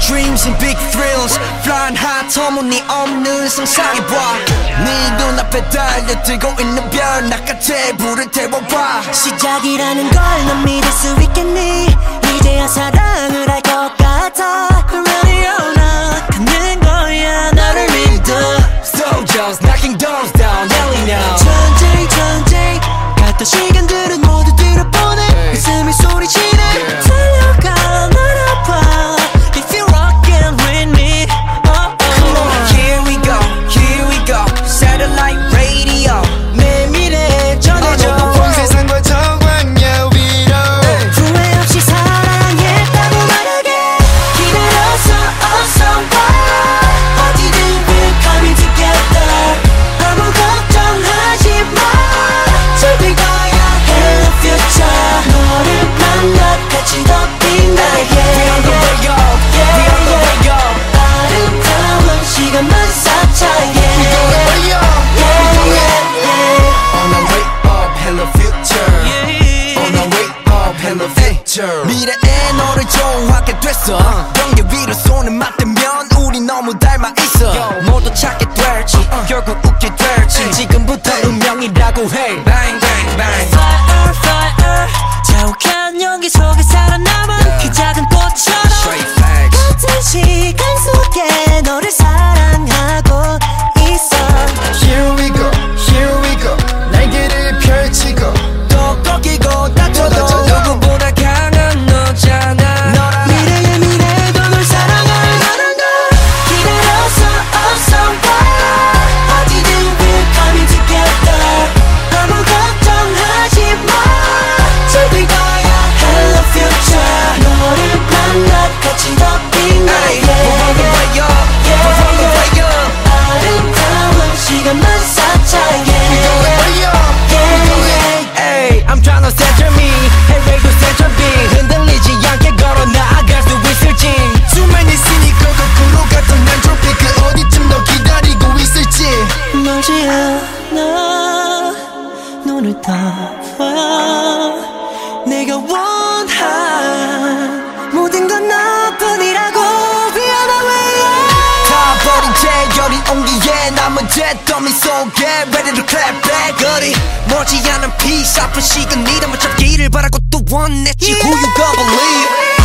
dreams and big thrills Flying high 터무니없는 상상해봐 네 눈앞에 달려들고 있는 별 나같이 불을 태워봐 시작이라는 걸 넌 믿을 수 있겠니 이제야 사랑을 할것 같아 Ready or not 가는 거야 너를 믿어 Soldiers knocking doors down yelling now 전쟁 전쟁 갔던 시간들은 future 미래에 너를 좋아하게 됐어. 경계 위로 손을 맞대면 우리 너무 닮아 있어. 모두 찾게 될지 결국 웃게 될지. 지금부터 운명이라고 해. Bang bang bang. Fire, fire. 자욱한 연기 속에 살아남은 그 작은 꽃처럼 떠봐 내가 원한 모든 건 너뿐이라고 잿더미 속에 거리 멀지 않은 peace 아픈 시간 이름을 잡기를 바라고 또 원했지. Who you gonna believe